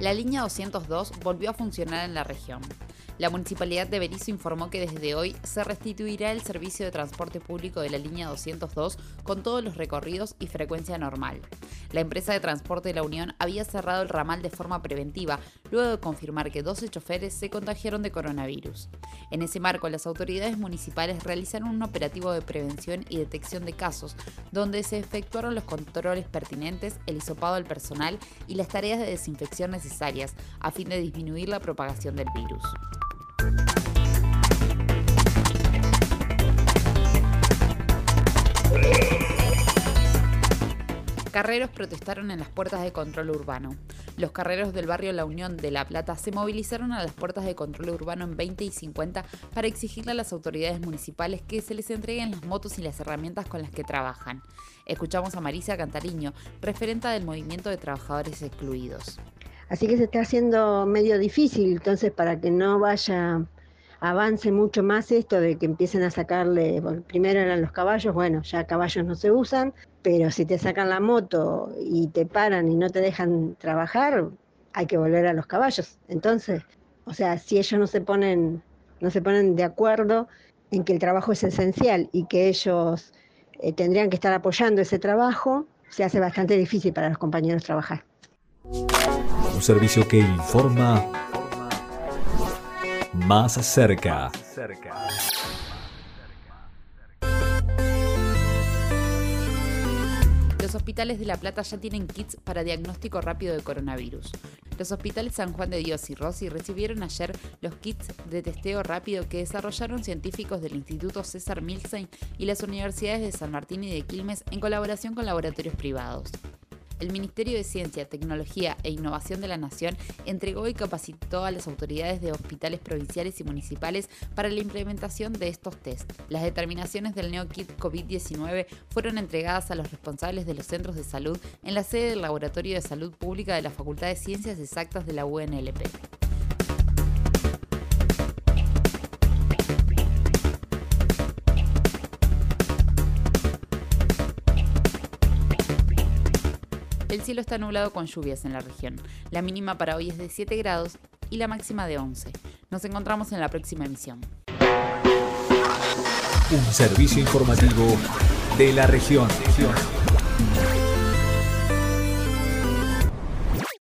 La línea 202 volvió a funcionar en la región. La Municipalidad de Berizo informó que desde hoy se restituirá el servicio de transporte público de la línea 202 con todos los recorridos y frecuencia normal. La empresa de transporte de la Unión había cerrado el ramal de forma preventiva, luego de confirmar que 12 choferes se contagiaron de coronavirus. En ese marco, las autoridades municipales realizaron un operativo de prevención y detección de casos, donde se efectuaron los controles pertinentes, el hisopado del personal y las tareas de desinfección necesarias, a fin de disminuir la propagación del virus. Carreros protestaron en las puertas de control urbano. Los carreros del barrio La Unión de La Plata se movilizaron a las puertas de control urbano en 20 y 50 para exigirle a las autoridades municipales que se les entreguen las motos y las herramientas con las que trabajan. Escuchamos a Marisa Cantariño, referenta del movimiento de trabajadores excluidos. Así que se está haciendo medio difícil, entonces para que no vaya avance mucho más esto de que empiecen a sacarle, primero eran los caballos, bueno, ya caballos no se usan, pero si te sacan la moto y te paran y no te dejan trabajar, hay que volver a los caballos. Entonces, o sea, si ellos no se ponen, no se ponen de acuerdo en que el trabajo es esencial y que ellos eh, tendrían que estar apoyando ese trabajo, se hace bastante difícil para los compañeros trabajar. Un servicio que informa más cerca. Los hospitales de La Plata ya tienen kits para diagnóstico rápido de coronavirus. Los hospitales San Juan de Dios y Rossi recibieron ayer los kits de testeo rápido que desarrollaron científicos del Instituto César Milstein y las universidades de San Martín y de Quilmes en colaboración con laboratorios privados el Ministerio de Ciencia, Tecnología e Innovación de la Nación entregó y capacitó a las autoridades de hospitales provinciales y municipales para la implementación de estos test. Las determinaciones del NeoKit COVID-19 fueron entregadas a los responsables de los centros de salud en la sede del Laboratorio de Salud Pública de la Facultad de Ciencias Exactas de la UNLP. El cielo está nublado con lluvias en la región. La mínima para hoy es de 7 grados y la máxima de 11. Nos encontramos en la próxima emisión. Un servicio informativo de la región.